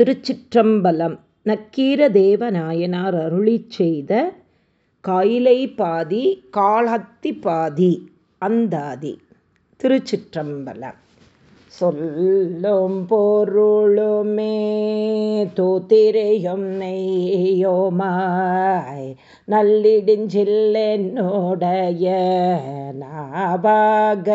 திருச்சிற்றம்பலம். நக்கீர நாயனார் அருளி செய்த காயிலை பாதி காலத்தி பாதி அந்தாதி. திருச்சிற்றம்பலம். சொல்லும் பொருளுமே தூத்திரையும் நெய்யோமாய் நல்லிடிஞ்சில்லென்னுடைய நாபாக.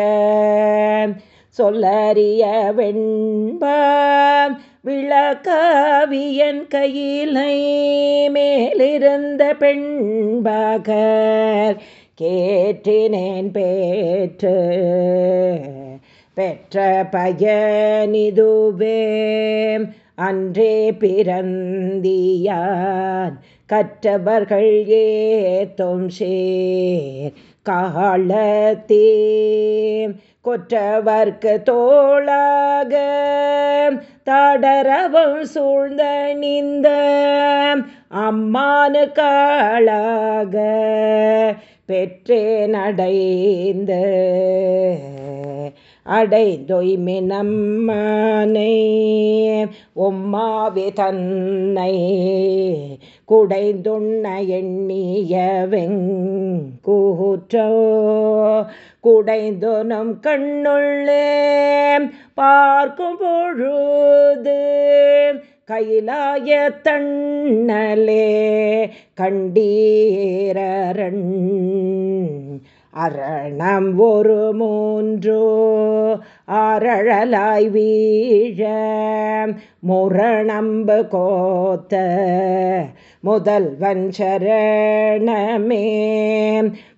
சொல்லறிய வெண்பான் விளக்காவியன் கையிலை மேலிருந்த பெண்பகர் கேற்றினேன் பேற்று. பெற்ற பயனிதுவே அன்றே பிறந்தியான் கற்றவர்கள் ஏத்தும் சேர் காலத்தே. கொற்றவர்க்கு தோளாக தாடரவம் சூழ்ந்த நிந்த அம்மானு காளாக பெற்றே நடைந்த அடைந்தொய்மி நம்மனை ஒம்மாவி தன்னை குடைந்துண்ண எண்ணிய வெங்கூற்றோ குடைந்தொனும் கண்ணுள்ளே பார்க்கும் பொழுது கையிலாய தண்ணலே கண்டீரரண் அரணம் ஒரு மூன்றோ அரழலாய் வீழ முரணம்பு கோத்த முதல்வன் சரணமே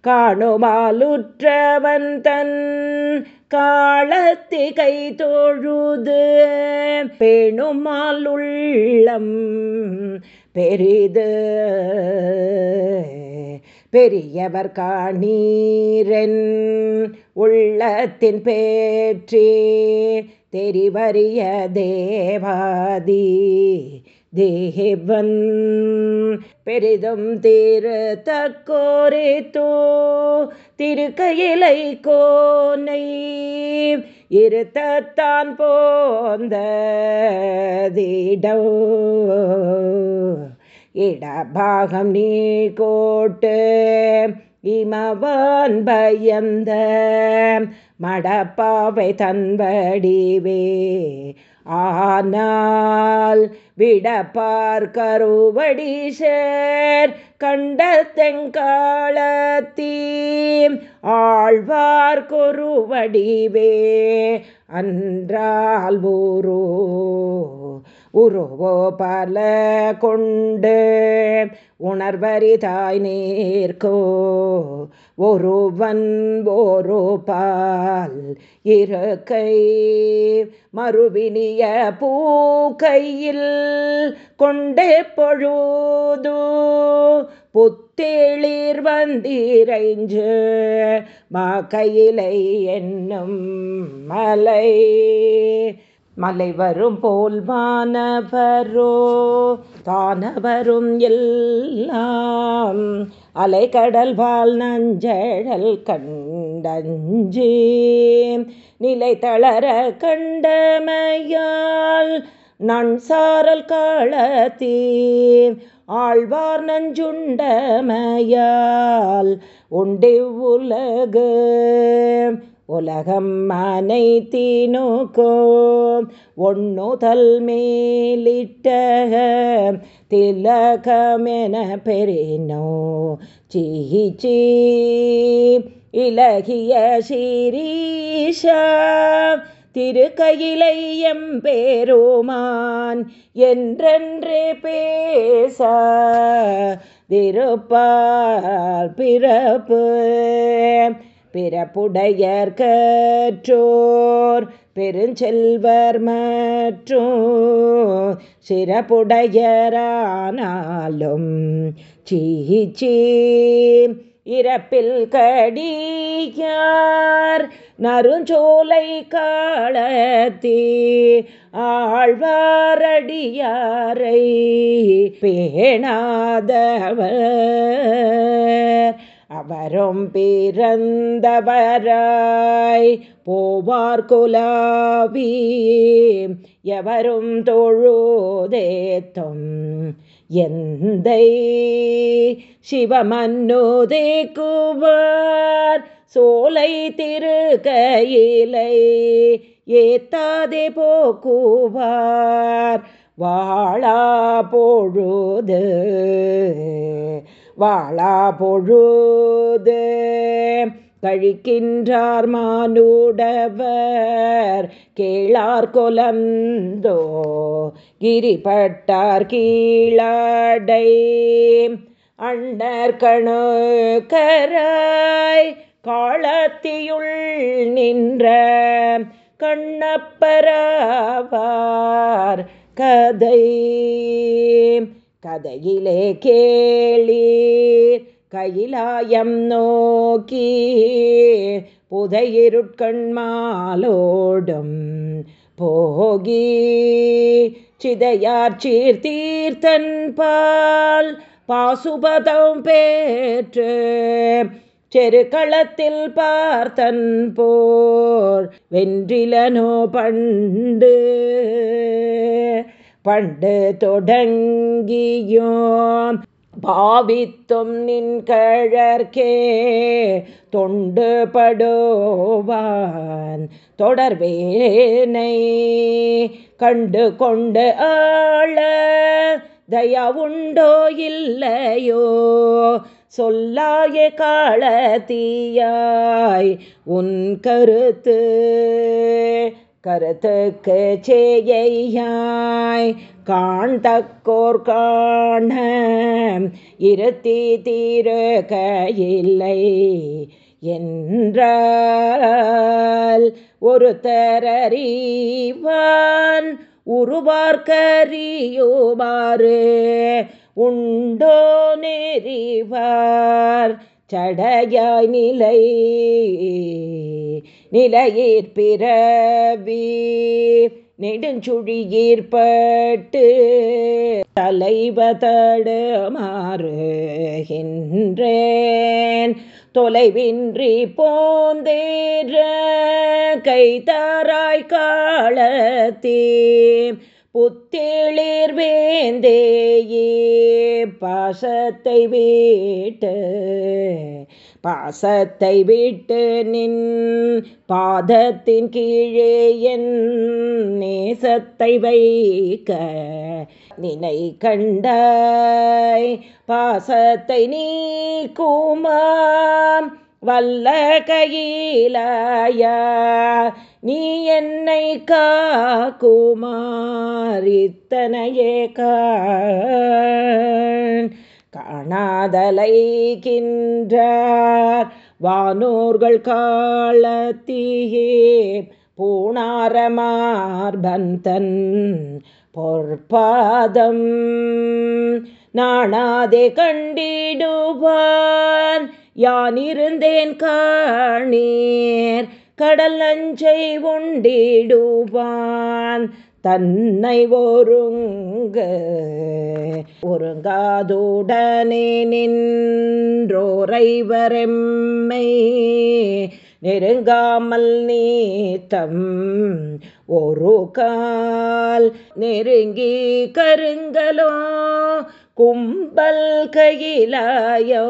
காணுமாலுற்றவன் தன் காலத்திகை தோழுது பேணுமால் உள்ளம் பெரிது. பெரியவர் காணீரன் உள்ளத்தின் பேற்றே தெரிவறிய தேவாதி. தேவன் பெரிதும் திரு தக்கோரே திருக்கையிலை கோனை இருத்தான் போந்த தீடோ இடபாகம் நீ கோட்டு இமவான் பயந்த மடப்பாவை தன்படிவே ஆனால் விடப்பார் கருவடி சேர் கண்ட தெங்காலத்தீம் ஆழ்வார் கொருவடிவே அன்றால் ஊரோ உருவோ பல கொண்டு உணர்வரிதாய் நேர்கோ ஒருவன் ஒரு பால் இருக்கை மறுவினிய பூக்கையில் கொண்டே பொழுது புத்தேளிர் வந்திரைஞ்சு மா கையிலை என்னும் மலை மலை வரும் போல் வானவரோ தானவரும் எல்லாம் அலைக்கடல் வாழ் நஞ்சழல் கண்டஞ்சே. நிலை தளர கண்டமையால் நன் சாரல் காலத்தீ ஆழ்வார் நஞ்சுண்டமையால் உண்டே உலகு. உலகம் அனைத்தினுக்கோ ஒன்னுதல் மேலிட்ட திலகமென பெறினோ சீச்சி இலகிய சிரீஷா திருக்கையிலை எம்பேருமான் என்றென்று பேச திருப்பால் பிறப்பு. பிறப்புடையர் கற்றோர் பெருஞ்செல்வர் மற்றும் சிறப்புடையரானாலும் சீச்சி இறப்பில் கடியார் நறுஞ்சோலை காலத்தே ஆழ்வாரடியாரை பேணாதவர். அவரும் பிறந்தவராய் போவார் குலாவி. எவரும் தொழுதேத்தும் எந்தை சிவமன்னுதே குவார். சோலை திருக்கையிலை ஏத்தாதே போக்குவார். வாழா பொழுது வாழா பொழுது கழிக்கின்றார் மானுடவர் கேளார் கொலந்தோ. கிரிப்பட்டார் கீழாடை அண்ணர் கணு கராய் காலத்தியுள் நின்ற கண்ணப்பராவார் கதை. கதையிலே கேளீர் கையிலாயம் நோக்கி புதையிருட்கண்மாலோடும் போகி சிதையார் சீர்த்தீர்த்தன் பால் பாசுபதம் பேற்று செருக்களத்தில் பார்த்தன் போர் வென்றிலனோ பண்டு. பண்டு தொடங்கியோம் பாவித்தும் நின் கழற்கே தொண்டு தொடர்வேனை கண்டு கொண்டு ஆள தயா உண்டோ இல்லையோ சொல்லாய காலத்தீயாய் உன் கருத்து கருத்துக்கு சேயாய் காண்தக்கோர் காண இருத்தி தீருக இல்லை என்றால் ஒரு தரறிவான் உருவார்கறியுமாறு உண்டோ நெறிவார் சடையாய் நிலை நிலையிற் பிறவி நெடுஞ்சுழியீர்பட்டு தலைவதடுமாறுகின்றேன். தொலைவின்றி போந்தேற கைதாராய் காலத்தே. புத்தேளிர் வேந்தேயே பாசத்தை வீட்டு பாசத்தை விட்டு நின் பாதத்தின் கீழே என் நேசத்தை வைக்க நினை கண்டாய். பாசத்தை நீ கூமாம் வல்ல கையிலாயா நீ என்னை காக்குமாரித்தனையே கா காணாதலைகின்றார் வானோர்கள் காலத்தியே பூணாரமார்பந்தன் பொற்பாதம். நாணாதே கண்டிடுவான் யான் இருந்தேன் காணீர். கடல் அஞ்சை உண்டிடுவான் தன்னை ஒருங்க ஒருங்காதுடனே நின்றோரைவரெம்மை நெருங்காமல் நீத்தம் ஒரு கால் நெருங்கி கருங்கலோ கும்பல் கையிலாயோ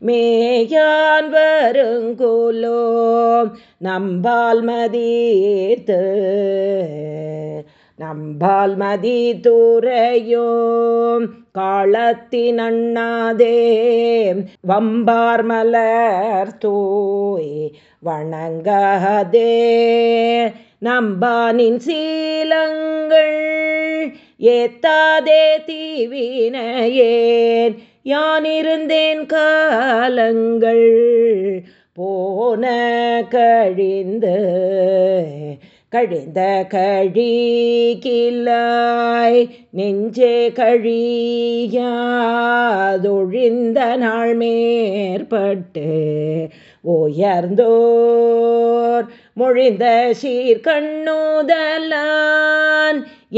மேயான் வருங்குலோ நம்பால் மதீர்த்து நம்பால் மதி தூரையோ காலத்தின் அண்ணாதே வம்பார் மலர் தூய் வணங்காதே நம்பானின் சீலங்கள் ஏத்தாதே தீவினையேன். யான் இருந்தேன் காலங்கள் போன கழிந்து கழிந்த கழி கில்லாய் நெஞ்சே கழியாதொழிந்த நாள் மேற்பட்டு உயர்ந்தோர் மொழிந்த சீர்கண்ணூதலான்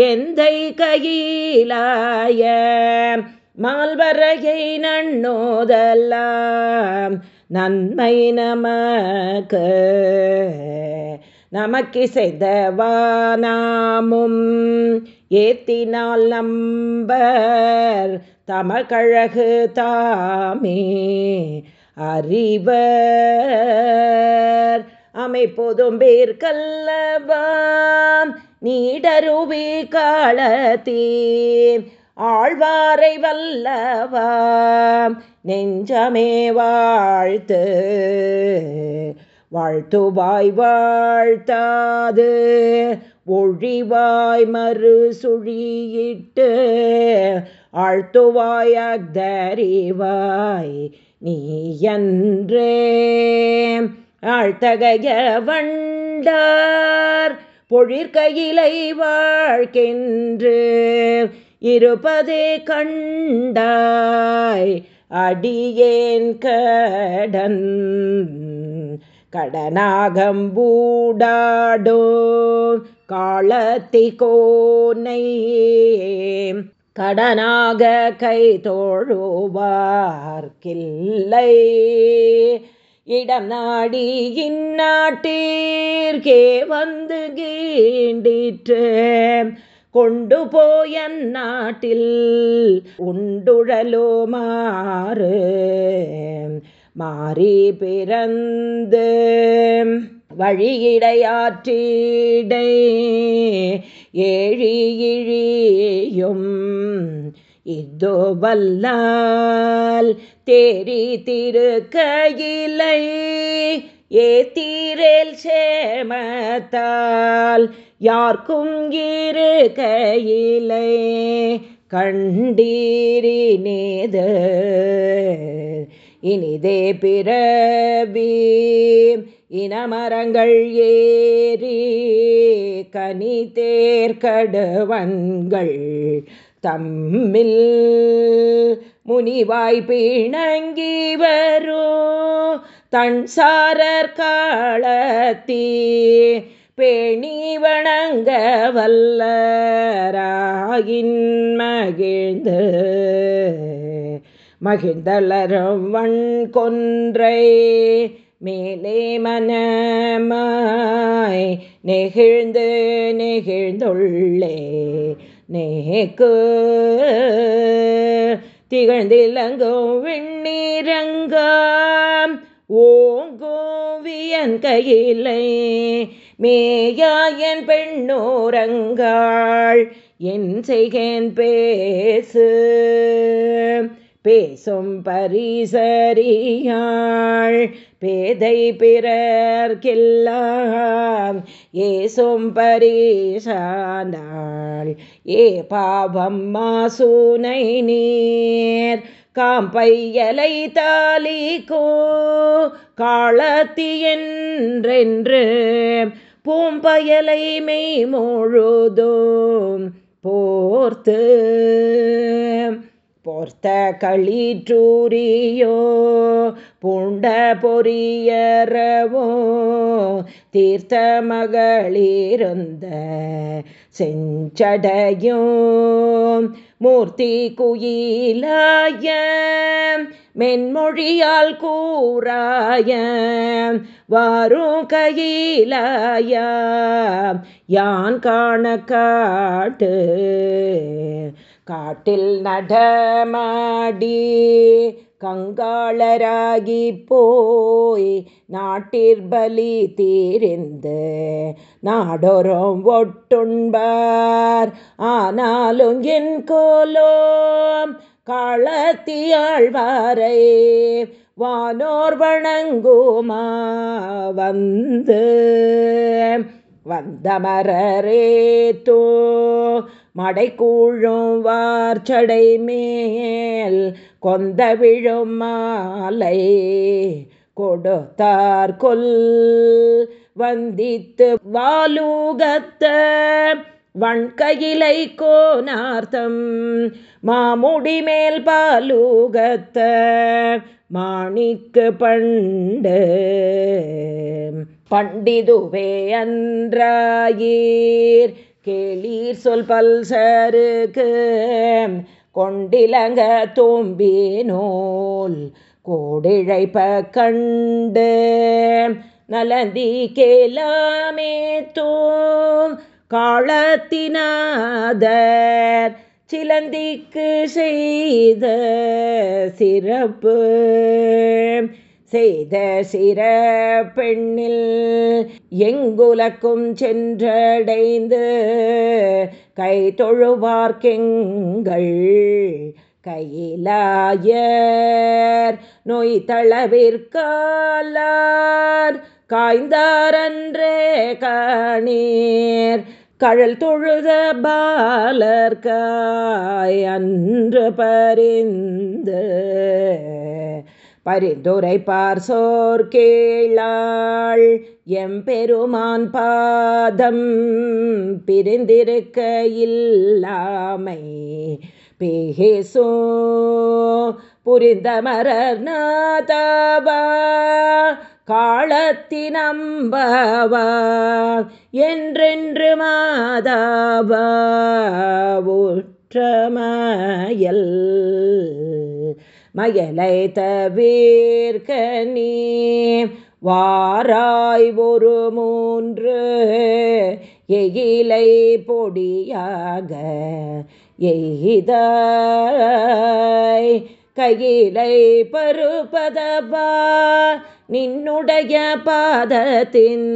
எந்தை கையிலாய மால்வரையை நன்னோதெல்லாம் நன்மை நமக்கு நமக்கிசைந்தவானாமும் ஏத்தினால் நம்பர் தமக்கழகு தாமே அறிவர் அமைப்போதும் பேர்கல்லவாம் நீடருவி காலத்தீர் ஆழ்வாரை வல்லவாம் நெஞ்சமே வாழ்த்து வாழ்த்துவாய் வாழ்த்தாது. ஒழிவாய் மறு சுழியிட்டு ஆழ்த்துவாய் அக்தறிவாய் நீ என்றே ஆழ்த்தகைய வண்டார் பொழிற்கையிலை வாழ்கின்று இருப்பதே கண்டாய் அடியேன் கடன். கடனாகம்பூடாடோ காலத்தி கோனை கடனாக கை தோழுவார்கில்லை இடம் நாடி இந்நாட்டீர்கே வந்து கீண்டிற்று. கொண்டு போய நாட்டில் உண்டுழலோ மாறு. மாறி பிறந்து வழியிடையாற்றிடை ஏழியிழியும் இதோ வல்லால் தேரி திருக்கையிலை ஏத்தீரேல் சேமத்தால் யார்க்கும் இரு கையிலை கண்டீரினேது இனிதே பிறவி இனமரங்கள் ஏறி கனி தேர்கடுவன்கள் தம்மில் முனிவாய் பிணங்கி வரும் தன் சாரர் காலத்தீ பேணி வணங்க வல்லராயின் மகிழ்ந்து. மகிழ்ந்தளரும் வண் கொன்றை மேலே மனமாய் நெகிழ்ந்து நெகிழ்ந்துள்ளே. நேக்கு. திகழ்ந்திலங்கும் விண்ணீரங்காம். ஓங்கோவியன் கையிலை மேயாயன் பெண்ணோரங்காள். என் செய்கேன் பேசு. பேசும் பரிசறியாள் பேதை பிறர்க்கெல்லாம் ஏசும் பரிசானாள். ஏ பாவம் மாசூனை நீர் காம்பையலை தாலிக்கோ காலத்தி என்றென்று பூம்பயலை மெய் முழுதும் போர்த்து. போர்த்த களிற்றூரியோ பூண்ட பொரியரவோ தீர்த்த மகளிருந்த செஞ்சடையோ மூர்த்தி குயிலாய மென்மொழியால் கூறாய வாரும் கையிலாய யான் காண காட்டு காட்டில் நடமாடி கங்காளராகி போய் நாட்டிற்பலி தீர்ந்து நாடொரும் ஒட்டுண்பார். ஆனாலும் என் கோலோம் காலத்தியாழ்வாரை வானோர் வணங்குமா வந்து. வந்தமரரேத்தோ தோ கூழும் வார்ச்சடை மேல் கொந்த விழும் மாலை கொடுத்தார் கொல். வந்தித்து வாலூகத்த வண்கையிலை கோனார்த்தம் மாமுடி மேல் பாலூகத்த மாணிக்கு பண்டு. பண்டிதுவே அன்றாயீர் கேளீர் சொல் பல்சருக்கு கொண்டிலங்க தோம்பினோல் கோடிழைப்ப கண்டு நலந்தி கேலாமே தோம் காலத்தினாதர் சிலந்திக்கு செய்த சிறப்பு. செய்த சிற பெண்ணில் எங்குலக்கும் சென்றடைந்து கை தொழுவார்க்கெங்கள் கையிலாயர். நொய் தளவிற்காலார் காய்ந்தாரன்றே காணீர். கழல் தொழுத பாலர்காய் அன்று பரிந்து பரிந்துரை பார்சோர் கேளாள் எம்பெருமான் பாதம் பிரிந்திருக்க இல்லாமை பேசோ புரிந்தமரர் நாதவா காலத்தினம்பவா என்றென்று மாதாவா உற்றமயல் மயலை தவிர்க்க வாராய் ஒரு மூன்று எகிலை பொடியாக எய்தாய் கையிலை பருபதவா நின்னுடைய பாதத்தின்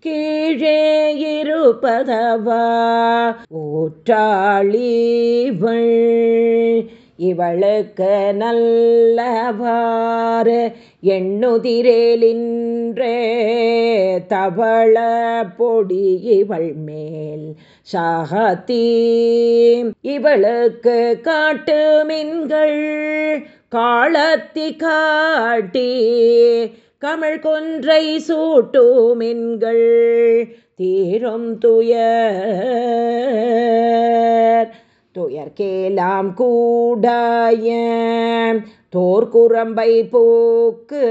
கீழே இருப்பதவா? ஊற்றாளிவள் இவளுக்கு நல்லவாறு எண்ணுதிரேலின்றே தவள பொடி இவள் மேல் சாகத்தீ. இவளுக்கு காட்டு மின்கள் காலத்தி காட்டி கமிழ் கொன்றை சூட்டுமின்கள் தீரும் துயர் துயர்கேலாம் கூடாய தோர்குரம்பை போக்கு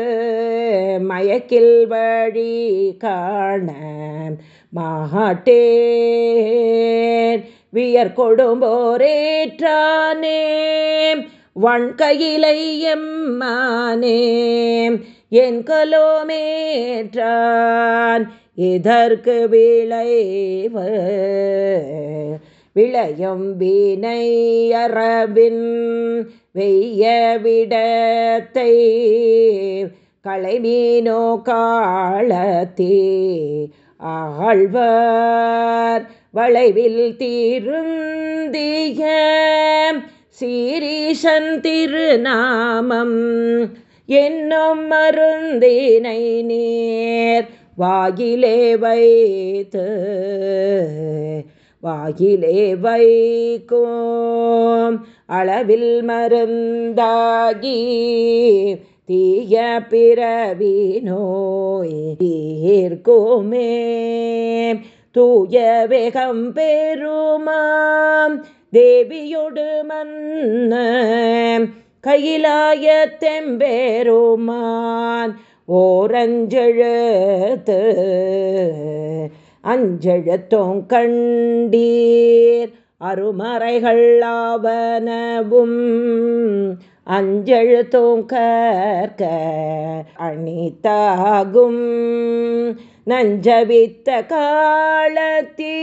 மயக்கில் வழி காண மாட்டேன். வியர் கொடும்போரேற்றானே வண்கையிலையம்மானே என் கலோமேற்றான் இதற்கு விளைவு விளையும் வீணையரபின் வெய்ய விடத்தை களைமீனோ காலத்தே ஆழ்வார் வளைவில் தீருந்திய சீரீஷன் திருநாமம் என்னும் மருந்தினை நேர் வாகிலே வைத்து வாயிலே வைக்கும். அளவில் மருந்தாகி தீய பிறவி நோய் தீர்க்குமே. தூய வேகம் பெருமாம் தேவியொடு மன்ன கையிலாய தெம்பெருமான் ஓரஞ்செழுத்து அஞ்செழுத்தோங் கண்டீர். அருமறைகளாவனவும் அஞ்செழுத்தோங் கற்க அணித்தாகும். நஞ்சவித்த காலத்தீ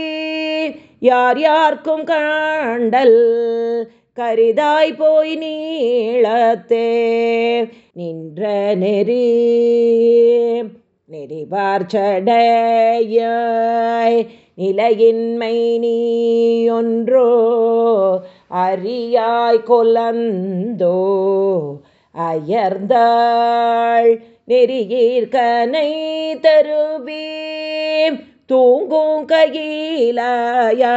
யார் யார்க்கும் காண்டல் கரிதாய் போய் நீளத்தே நின்ற நெறி. நெறிவார் சடையாய் நிலையின்மை நீயொன்றோ அறியாய் கொலந்தோ அயர்ந்தாள் நெறியீர்கனை தருவீம். தூங்கும் கையிலாயா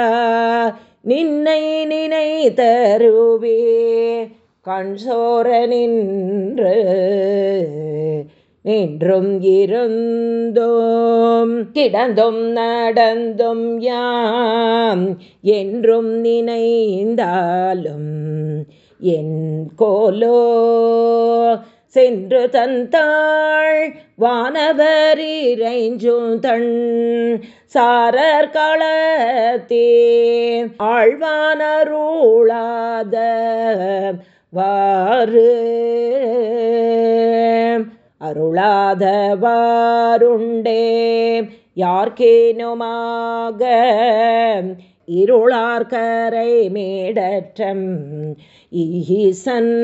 நின்னை நினை தருவே கண் சோர நின்று என்றும் இருந்தோம். கிடந்தும் நடந்தும் யாம் என்றும் நினைந்தாலும் என் கோலோ சென்று தந்தாள் வானவரிரைஞ்சும் தன் சாரர் களத்தே ஆழ்வானருளாத வாறு. அருளாதவாருண்டே. யார்கேனுமாக இருளார்கரை மேடற்றம் ஈசன்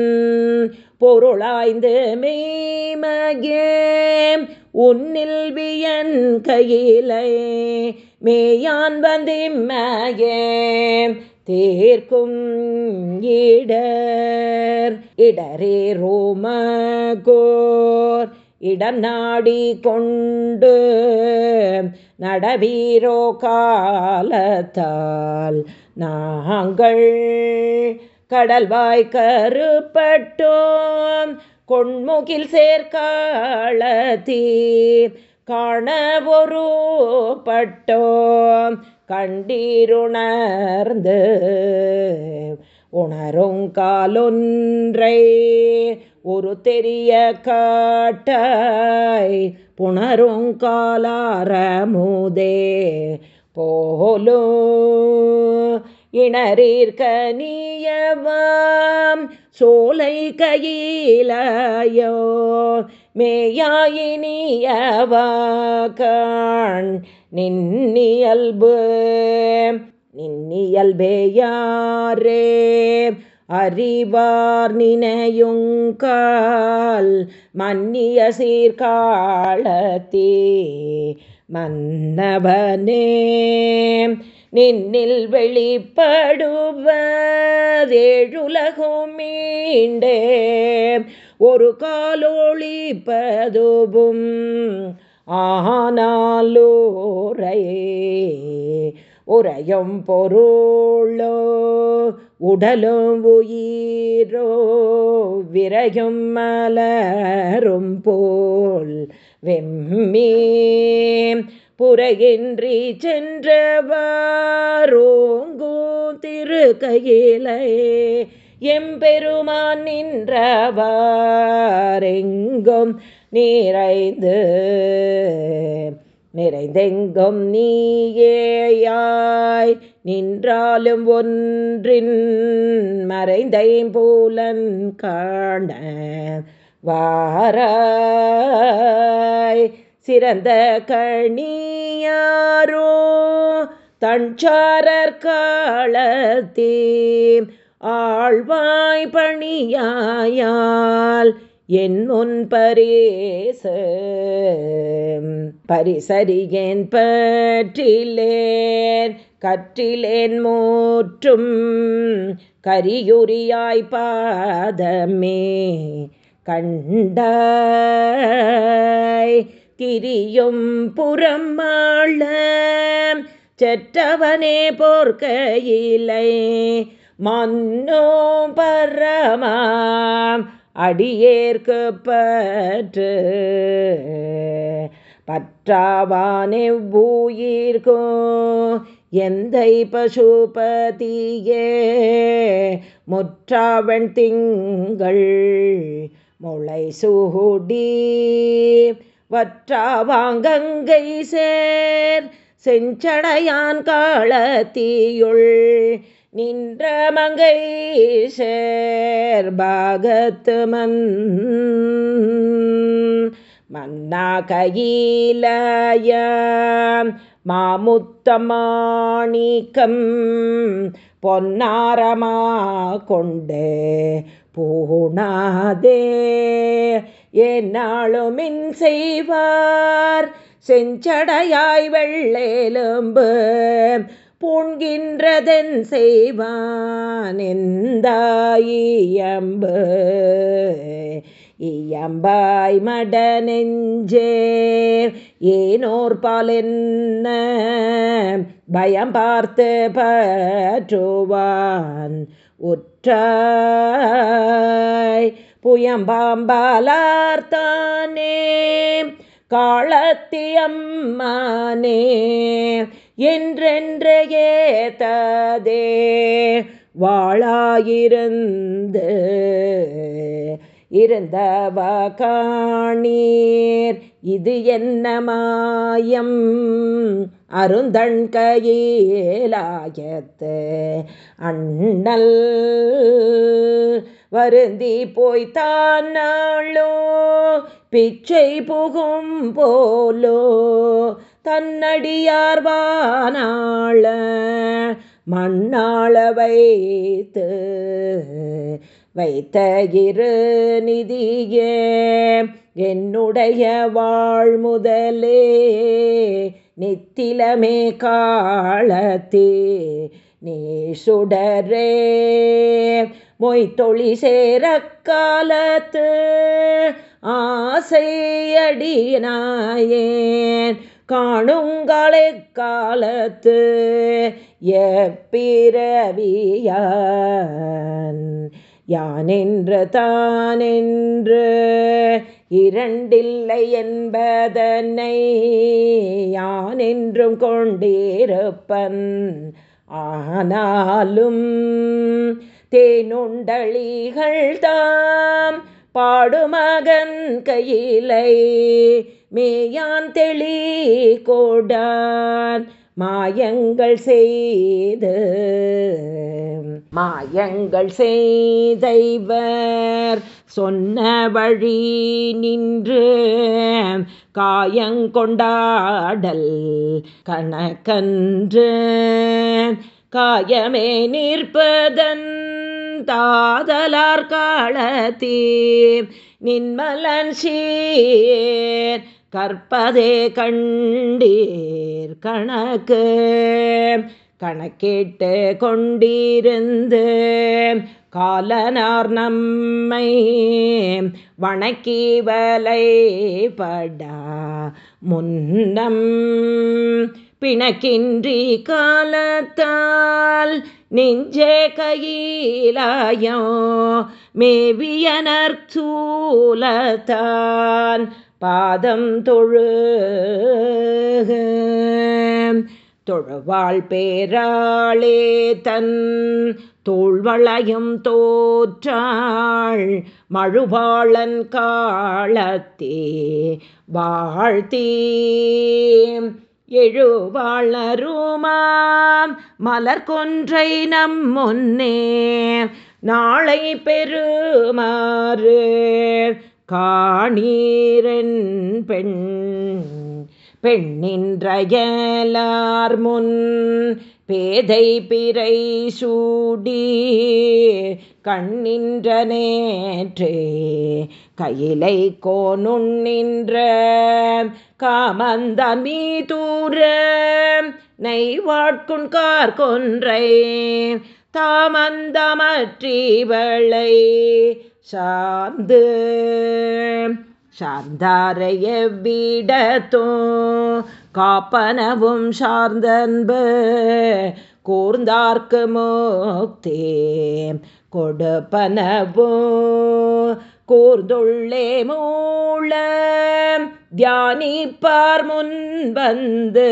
பொருளாய்ந்து மேமகே உன்னில் வியன் கையிலை மேயான் வந்திம்மகே தேர்க்கும் இடர் இடரே ரோமகோர். இடம் நாடி கொண்டு நடவீரோ காலத்தால் நாங்கள் கடல்வாய் கருப்பட்டோம். கொண்முகில் சேர்க்காளத்தீ காண ஒரு பட்டோம். கண்டீருணர்ந்து உணரும் காலொன்றை ஒரு தெரிய காட்டாய் புணரும் காலாரமுதே போலோ. இணரீர்கனியவாம் சோலை கையிலையோ மேயாயினியவா கண் நின்னியல்பு நின்னியல்பேயாரே அறிவார் நினையுங்கால் மன்னிய சீர்காலத்தே மன்னவனே. நின்னில் வெளிப்படுவதேழுலகும் மீண்டே ஒரு காலொழிப்பதுவும் ஆனாலோரையே உரையும் பொருளோ உடலும் உயிரோ விரையும் மலரும் போல் வெம்மீ. புறையின்றி திரு திருக்கையிலே எம்பெருமான் நின்றவாரெங்கும் நிறைந்து நிறைந்தெங்கும் நீயேயாய் நின்றாலும் ஒன்றின் மறைந்தை போலன் காண வாராய். சிறந்த கணியாரோ தஞ்சாரர் காலத்தீம் ஆழ்வாய் பணியாயால் என் முன் பரேச பரிசறியேன் பற்றிலேன் கற்றிலேன் மூற்றும் கரியுரியாய் பாதமே கண்டாய் திரியும் புறம் செற்றவனே போர்க்கையிலை மன்னோ பரமாம் அடியேற்கு பற்று பற்றாவானே பூயிர்கோ எந்தை பசுபதியே. முற்றாவன் திங்கள் முளை சூடி வற்றாவாங்கங்கை சேர் செஞ்சடையான் காலத்தீயுள். நின்ற மங்கை சேர் பாகத்து மன். மன்னா கையிலய மாமுத்தமாணிக்கம் பொன்னாரமா கொண்டு பூணாதே. என்னாளுமின் செய்வார் செஞ்சடையாய் வெள்ளேலும்பு பூண்கின்றதன் செய்வானெந்தாயியம்பு இயம்பாய் மட நெஞ்சே ஏனோர் என்ன பயம் பார்த்து பற்றுவான் உற்றாய். புயம்பாம்பாலார்த்தானே காலத்தியம்மானே? என்றென்றையே ததே வாழாயிருந்து இருந்தவ காணீர். இது என்ன மாயம்? அருந்தண் கையிலாயத்து அண்ணல் வருந்தி போய்த்தான் நாளோ பிச்சை புகும் போலோ தன்னடியார்வானாள மண்ணாள வைத்து வைத்த இரு நிதியே என்னுடைய வாழ்முதலே நித்திலமே காலத்தே நீ சுடரே. மொய்த்தொழி சேர காலத்து ஆசையடினாயேன். காணுங்களே காலத்து எப்பிறவியான்? யானென்று தானென்று இரண்டில்லை என்பதனை யானென்றும் கொண்டிருப்பன் ஆனாலும் தேனுண்டளிகள் தாம் பாடுமகன் கையிலை மேயான் தெளி கோடான் மாயங்கள் செய்து மாயங்கள் செய்தைவர் சொன்ன வழி நின்று காயங்கொண்டாடல் கணக்கன்று. காயமே நிற்பதன் தாதலார் காலத்தீர் நின்மலன் சீர் கற்பதே கண்டீர் கணக்கு. கணக்கிட்டு கொண்டிருந்து காலனார் நம்மை வணக்கி வலைப்படா முன்னம். பிணக்கின்றி காலத்தால் நெஞ்சே கையிலாயோ மேவியனர் சூலத்தான். பாதம் தொழு தொழுவாள் பேராளே தன் தோள்வளையும் தோற்றாள். மழுவாளன் காலத்தே வாழ்த்தீ. எழுவாளருமாம் மலர் கொன்றை நம் முன்னே. நாளை பெருமாறு காணீரன் பெண் பெண்ணின்றயலார் முன் பேதை பிறை சூடி கண்ணின்ற நேற்றே கையிலை கோனுண்ணின்ற காமந்தான் மீதூர நெய்வாட்குண்கார் கொன்றை தாமந்தமற்றிவளை சார்ந்து சார்ந்தாரைய வீடத்தோ காப்பனவும் சார்ந்தன்பு கூர்ந்தார்க்கு மோக்தே கொடுப்பனவோ கூர்ந்துள்ளே மூள தியானிப்பார் முன் வந்து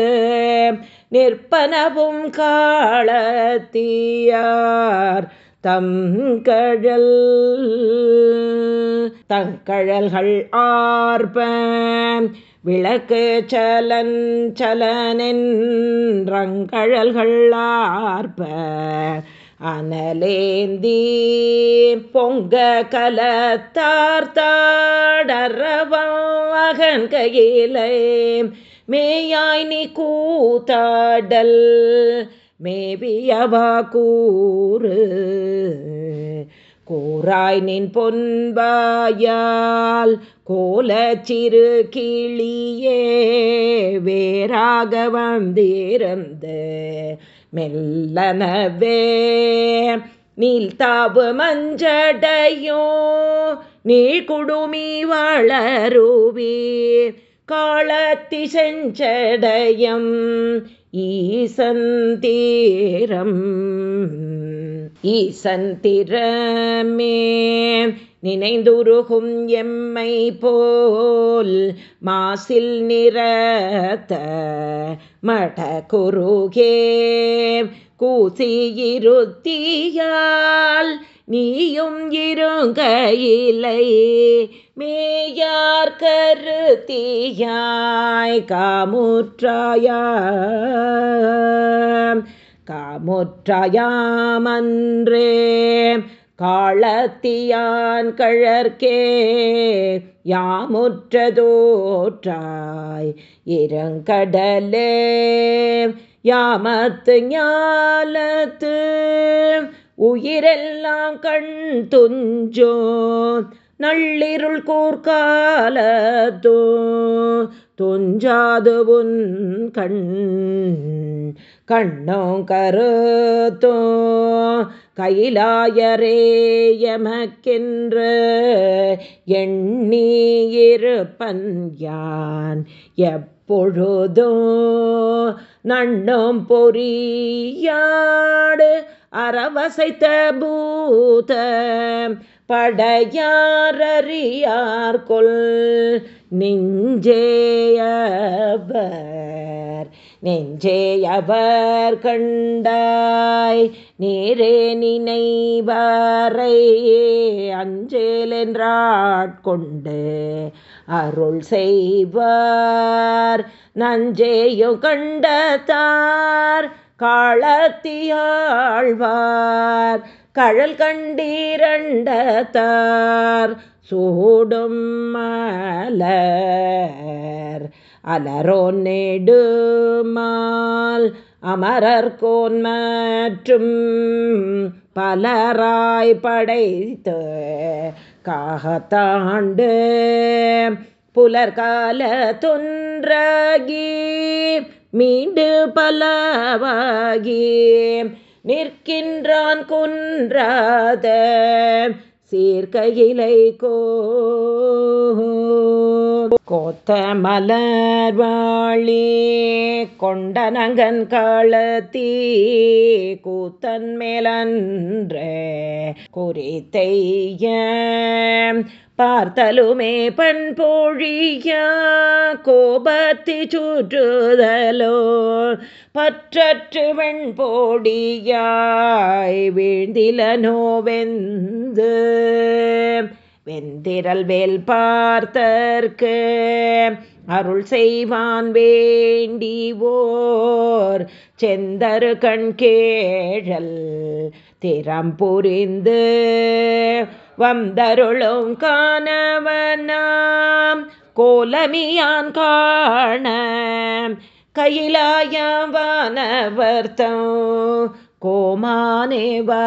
நிற்பனவும் காலத்தியார் தம் கழல் தங்கழல்கள் ஆர்ப விளக்கு சலன் சலனென்றங்கழல்கள் ஆர்ப அனலேந்தி பொங்க கலத்தார்த்தாடரவாகன் கையிலே மேயாய் நீ கூத்தாடல் மேவியவா கூறு. கூறாய் நின் பொன்பாயால் கோலச்சிறு கிளியே வேறாக வந்திருந்து மெல்லனவே. நீல் தாவு மஞ்சடையோ நீழ்குடுமி வளருவி காலத்தி செஞ்சடயம் ஈசந்தீரம் ஈசந்திரமே நினைந்துருகும் எம்மை போல் மாசில் நிறத்த மட குருகே கூசியிருத்தியால் நீயும் இருங்கையிலை மேயார் கருத்தியாய் காமுற்றாய காமுற்றாயாமன்றே காலத்தியான் கழற்கே யாமுற்றதோற்றாய். இருங்கடலே யாமத்து ஞாலத்து உயிரெல்லாம் கண் துஞ்சோ நள்ளிருள் கூர்காலத்தோ துஞ்சாது உன் கண் கண்ணோ கருத்தோ கையிலாயரே எமக்கென்று எண்ணீயிருப்பன் யான். எப்பொழுதோ நண்ணும் பொறியாடு அறவசைத்த பூத படையாரறியார் கொல் நெஞ்சேயவர் நெஞ்சேயவர் கண்டாய். நீரே நினைவாரை அஞ்சேல் என்றாட்கொண்டு அருள் செய்வார். நஞ்சேயும் கண்டத்தார் காலத்தியாழ்வார். கழல் கண்டீரண்டத்தார் சூடும் மலர் அலரோ நெடுமால். அமரர்கோன் மற்றும் பலராய் படைத்து காகத்தாண்டு புலர்கால துன்றகி மீண்டு பலவாகி நிற்கின்றான் குன்றாத சீர்கையிலை கோ கோத்த மலர் வாழி கொண்டனங்கன் காலத்தீ கூத்தன் மேலன்ற குறித்தைய பார்த்தலுமே பண்பொழிய கோபத்தி சுற்றுதலோ பற்றற்று வெண்போடியாய் வீழ்ந்தில நோவெந்து வெந்திரல் வேல் பார்த்தற்கு அருள் செய்வான் வேண்டிவோர். செந்தரு கண் கேழல் திறம் புரிந்து வந்தருளும் காணவனாம். கோலமியான் காண கையிலாயம் வானவர்த்தம் கோமானேவா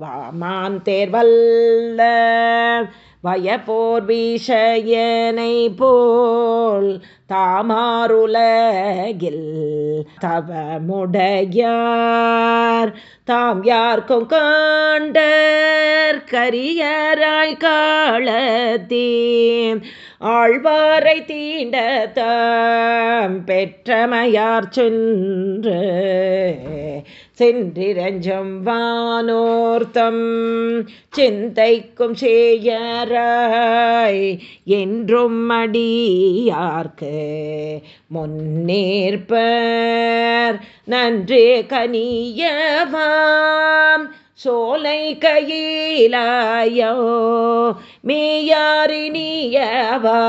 வாமான் தேர்வல்ல வயப்போர் விஷயனை போல் தாமாருலகில் தவமுடையார். தாம் யார்க்கும் காண்டர் கரியராய் காலத்தீம். ஆழ்வாரை தீண்ட தாம் பெற்றமையார் சென்று சென்றிரஞ்சம் வானோர்த்தம் சிந்தைக்கும் சேயராய் என்றும் அடியார்க்கு முன்னேற்பர். நன்றே கனியவாம். சோலை கையிலாயோ மேயாரினியவா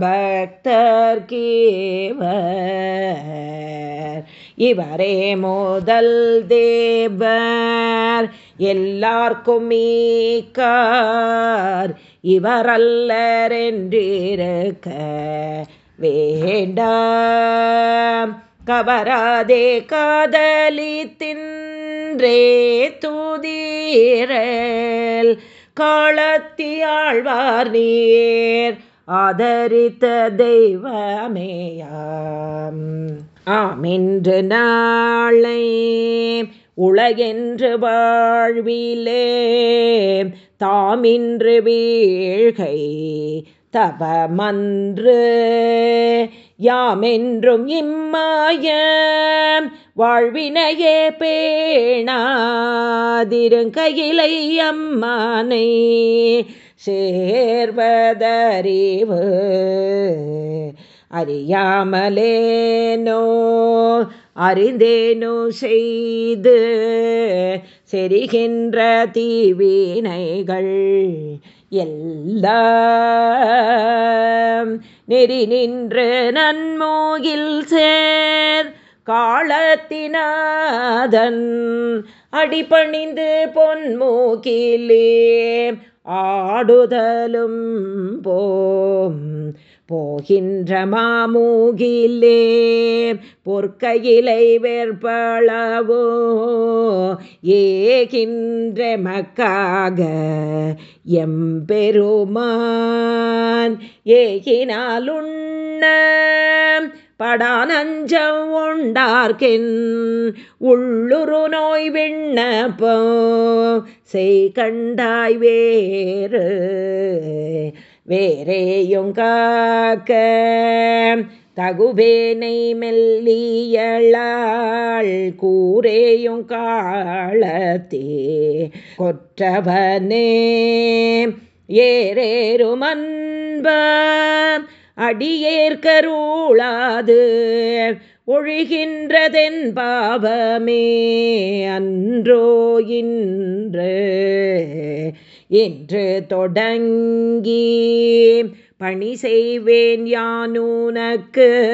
பக்தர்கேவர் இவரே மோதல் தேவர். எல்லார்க்கும் மீக்கார் இவரல்லரென்றிருக்க வேண்டாம். கவராதே காதலித்தின்றே தூதீரல். காலத்தியாழ்வார் நீர். ஆதரித்த தெய்வமேயாம். ஆமென்று நாளை உலகென்று வாழ்விலே தாமின்று வீழ்கை தவமன்று. யாமென்றும் இம்மாய வாழ்வினையே பேணாதிருங்கையிலை அம்மானை சேர்வதறிவு. அறியாமலேனோ அறிந்தேனோ செய்து செரிகின்ற தீவினைகள் எல்லாம். நெறி நின்று நன்மோகில் சேர் காலத்தினாதன் அடிபணிந்து பொன்மூக்கிலே ஆடுதலும் போம். போகின்ற மாமூகிலே பொற்கையிலை வேற்பளவோ ஏகின்ற மக்காக எம்பெருமான் ஏகினாலுண்ண படானஞ்சம் உண்டார்கின் உள்ளுரு நோய் விண்ணப்போ செய் கண்டாய் வேறு வேறேயும் காக்க. தகுவேனை மெல்லியளாள் கூரேயும் காலத்தே கொற்றவனே ஏரேருமன்ப அடியேற்கருளாது. ஒழிகின்றதென் பாவமே அன்றோ இன்று. என்று தொடங்கி பணி செய்வேன் யானூனக்கு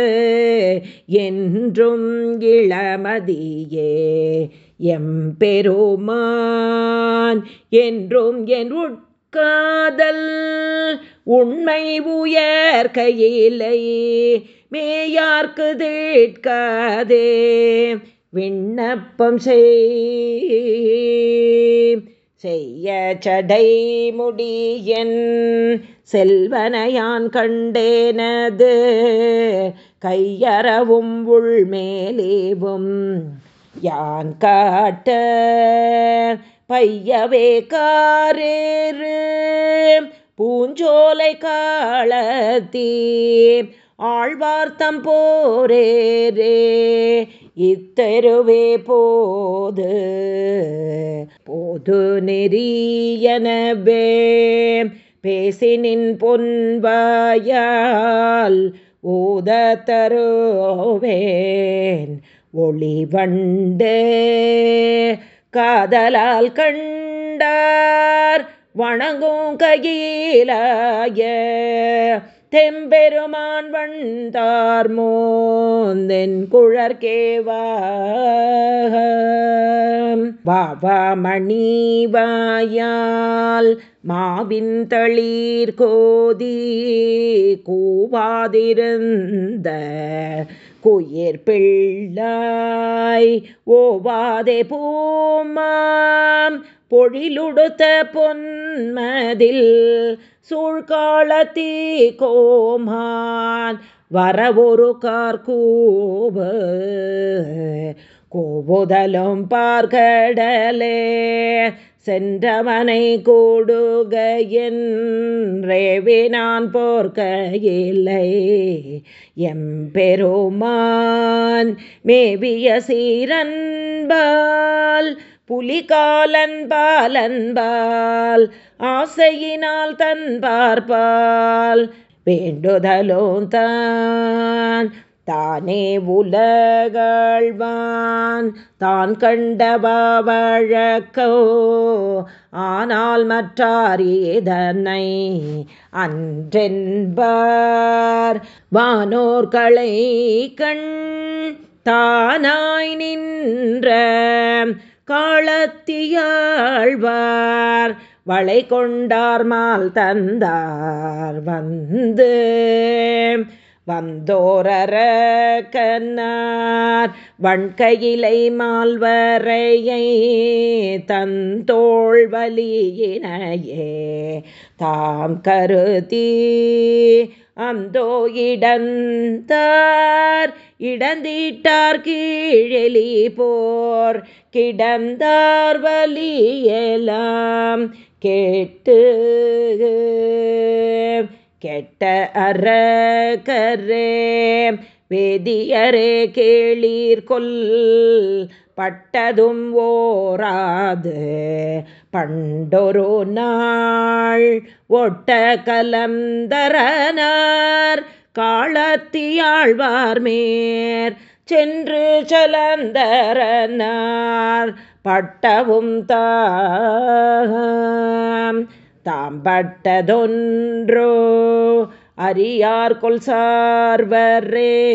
என்றும் இளமதியே எம்பெருமான் என்றும் என் காதல் உண்மை உயர் கையிலை மேயார்க்கு தேட்காதே விண்ணப்பம் செய்ய சடை முடியன் செல்வனையான் கண்டேனது கையறவும் உள்மேலேவும் யான் காட்ட பையவே காரேறு பூஞ்சோலை காலத்தீ ஆழ்வார்த்தம் போரேரே இத்தருவே போது போது நெறியனவே. பேசினின் பொன்வாயால் ஊத தருவேன் ஒளி வண்டு. காதலால் கண்டார். வணங்கும் கையிலாய தெம்பெருமான் வந்தார். மோந்தென் குழற்கேவா வாவாமணிவாயால் மாவின் தளிர் கோதி கூவாதிருந்த குயிர் பிள்ளாய் ஓவாதே பூமாம் பொழிலுடுத்த பொன்மதில் சூழ்காலத்தீ கோமான் வரவொரு கார்கூபு கோபுதலும் பார்கடலே சென்றவனை கூடுக என்றேவினான் இல்லை எம்பெருமான் மேவிய சீரன்பால் புலிகாலன் பாலன்பால் ஆசையினால் தன் பார்ப்பால் வேண்டுதலோ தான். தானே உலகாழ்வான் தான் கண்டவா வழக்கோ ஆனால் மற்றாரியதனை அன்றென்பார். வானோர்களை கண் தானாய் நின்ற காலத்தியாழ்வார். வளை கொண்டார் மால் தந்தார் வந்து. வந்தோரர கண்ணார் வண்கையிலை மால்வரையை தந்தோள் வலியினையே தாம் கருதி அந்தோ இடந்தார் இடந்திட்டார் கீழெலி போர் கிடந்தார் வலியெல்லாம் கேட்டு கெட்ட அறக்கரே வேதியரே கேளீர் கொல். பட்டதும் ஓராது பண்டொரு நாள் ஒட்ட கலந்தரனார். காலத்தியாழ்வார் மேற் சென்று சலந்தரனார். பட்டவும் தாம் தாம்பட்டதொன்றோ. அறியார் கொல் சார்வரே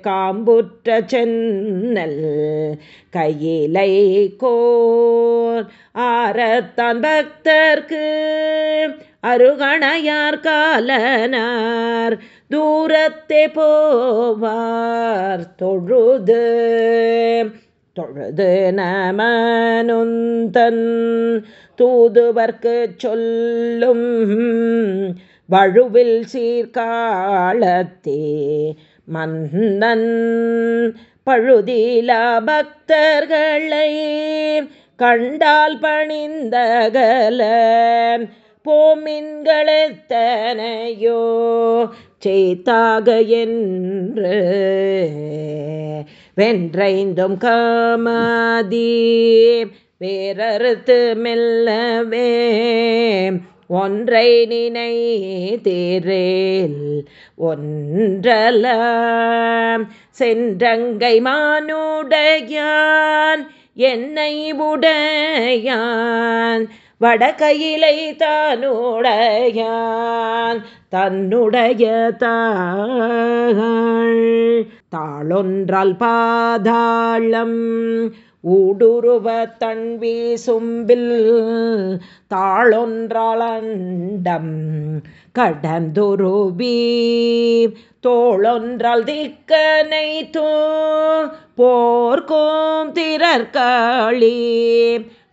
காம்புற்ற சென்னல் கையிலை கோர். ஆரத்தான் பக்தர்க்கு அருகணையார் காலனார் தூரத்தே போவார் தொழுது. தொழுது நமனுந்தன் தூதுவர்க்கு சொல்லும் வழுவில் சீர்காலத்தே மன்னன் பழுதிலா பக்தர்களை கண்டால் பணிந்தகல போமின்களெத்தனையோ செய்தாக என்று வென்றைந்தும் காமாதி வேறறுத்து மெல்லவே. ஒன்றை நினை தேரேல் ஒன்றல சென்றங்கை மானுடையான் என்னை உடையான். வடகையிலை தானுடையான் தன்னுடைய தாள் தாளொன்றால் பாதாளம் ஊடுருவ தன் வீசும்பில் தாளொன்றாளண்டம் கடந்துருவி தோளொன்றால் திக்கனை தோ போர்க்கோம் திறற்காளி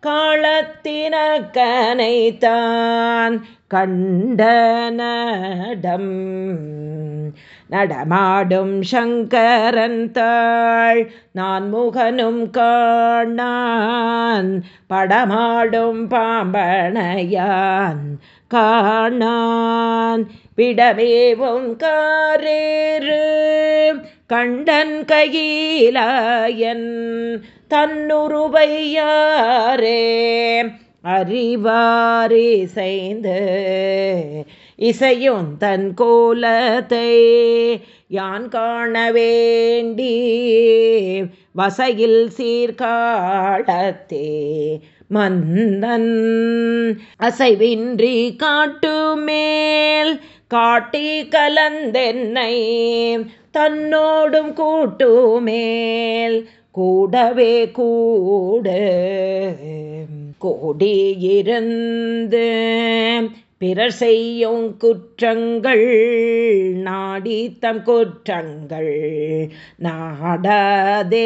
காலத்தினக்கனைத்தான் கண்டனடம் நடமாடும் சங்கரன் தாள் நான் முகனும் காணான். படமாடும் பாம்பனையான் காணான். விடமேவும் காரேறு கண்டன் கையிலாயன் தன்னுருவையாரே அறிவாரி செய்து இசையும் தன் கோலத்தை யான் காண வேண்டி வசையில் சீர்காடத்தே மந்தன் அசைவின்றி காட்டுமேல் காட்டி கலந்தென்னை தன்னோடும் கூட்டுமேல் கூடவே கூட கோடியிருந்து பிறர் செய்யும் குற்றங்கள் நாடித்தம் குற்றங்கள் நாடாதே.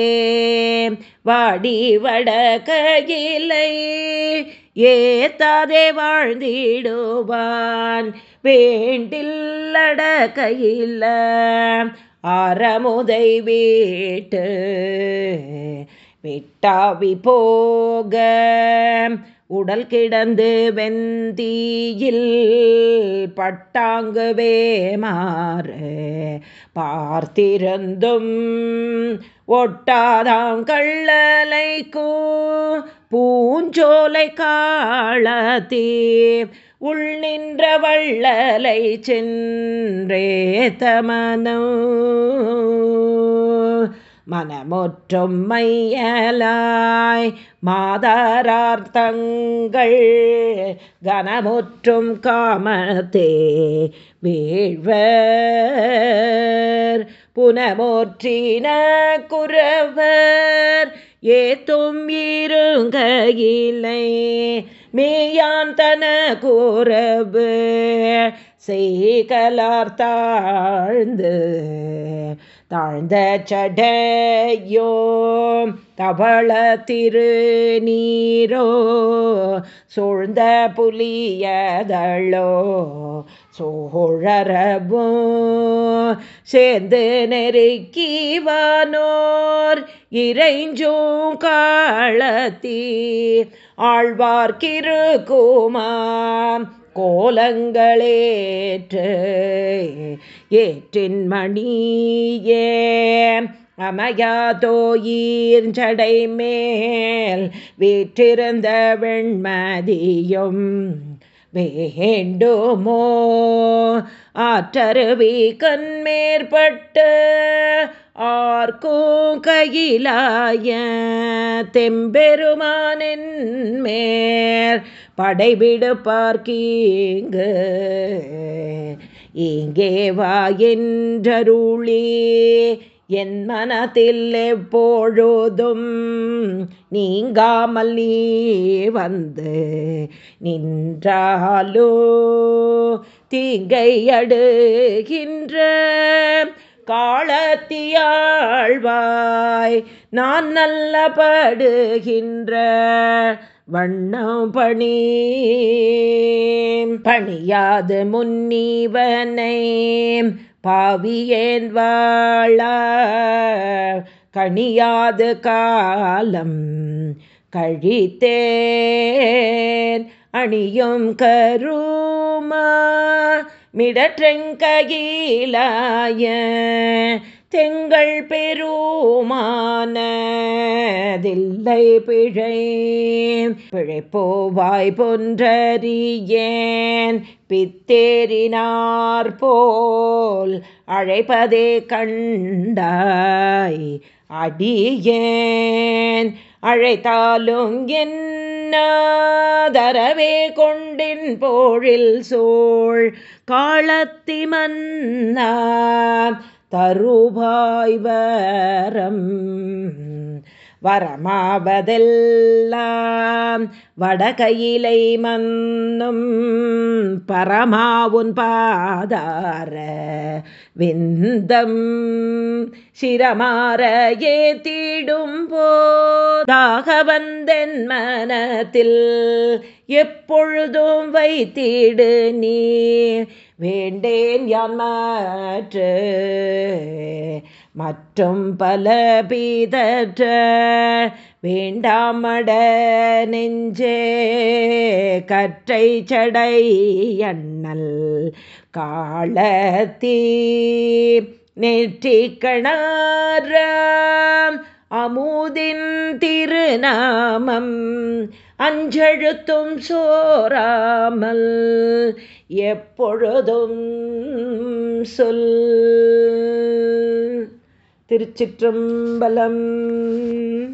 வாடி வடகையிலை ஏத்தாதே வாழ்ந்திடுவான். வேண்டில்லட கையில் அறமுதை வீட்டு விட்டாவி போக. உடல் கிடந்து வெந்தீயில் பட்டாங்கு வேமாறு பார்த்திருந்தும் ஒட்டாதாம் கள்ளலைக்கு பூஞ்சோலை காளத்தீ உள் நின்ற வள்ளலை சென்றே தமனோ. மனமொற்றும் மையலாய் மாதாரார்த்தங்கள் கனமுற்றும் காமத்தே வீழ்வர் புனமோற்றின குறவர் ஏத்தும் இருங்கையிலை மேயான் தன கூறவு செய்கலார் தாழ்ந்து தாழ்ந்த சடையோ தவள திரு நீரோ சூழ்ந்த புலியதளோ சோழரபோ சேர்ந்து நெருக்கிவானோர் இறைஞ்சும் காலத்தீ ஆழ்வார்க்கிரு கோலங்களேற்று ஏற்றின் மணியே அமையாதோயீர் ஜடை மேல் வீற்றிருந்த வெண்மதியும் வேண்டுமோ ஆற்றருவி கண்மேற்பட்டு ஆர்க்கும் கையிலாய தெம்பெருமானின் மேற் படைவிடு பார்க்கீங்கு. இங்கே வா என்றருளி என் மனத்தில் எப்பொழுதும் நீங்காமல் நீ வந்து நின்றாலோ தீங்கை அடுகின்ற காலத்தியாழ்வாய் நான் நல்லபடுகின்ற வண்ணம் பணி பணியாது முன்னீவனை பாவியேன் வாழ கணியாது காலம் கழித்தேன். அணியும் கருமா மிடற்றங்கையிலாய தெங்கள் பெருமானதில்லை பிழை. பிழைப்போவாய் பொன்றறியேன் பித்தேறினார் போல் அழைப்பதே கண்டாய். அடியேன் அழைத்தாலும் என் என்னதரவே கொண்டின் போழில் சோழ் காலத்தி மன்னா தருபாய்வரம் வரமாவதெல்லாம் வடகையிலை மன்னும் பரமாவுன் பாதார விந்தம் சிரமார ஏத்திடும் போதாக வந்தென் மனத்தில் எப்பொழுதும் வைத்திடு நீ. வேண்டேன் யான் மாற்று மற்றும் பல பீதற்ற வேண்டாமட நெஞ்சே கற்றை சடை அண்ணல் காலத்தீ நெற்றிக்கணாரம் அமுதின் திருநாமம் அஞ்செழுத்தும் சோராமல் எப்பொழுதும் சொல். திருச்சிற்றம்பலம்.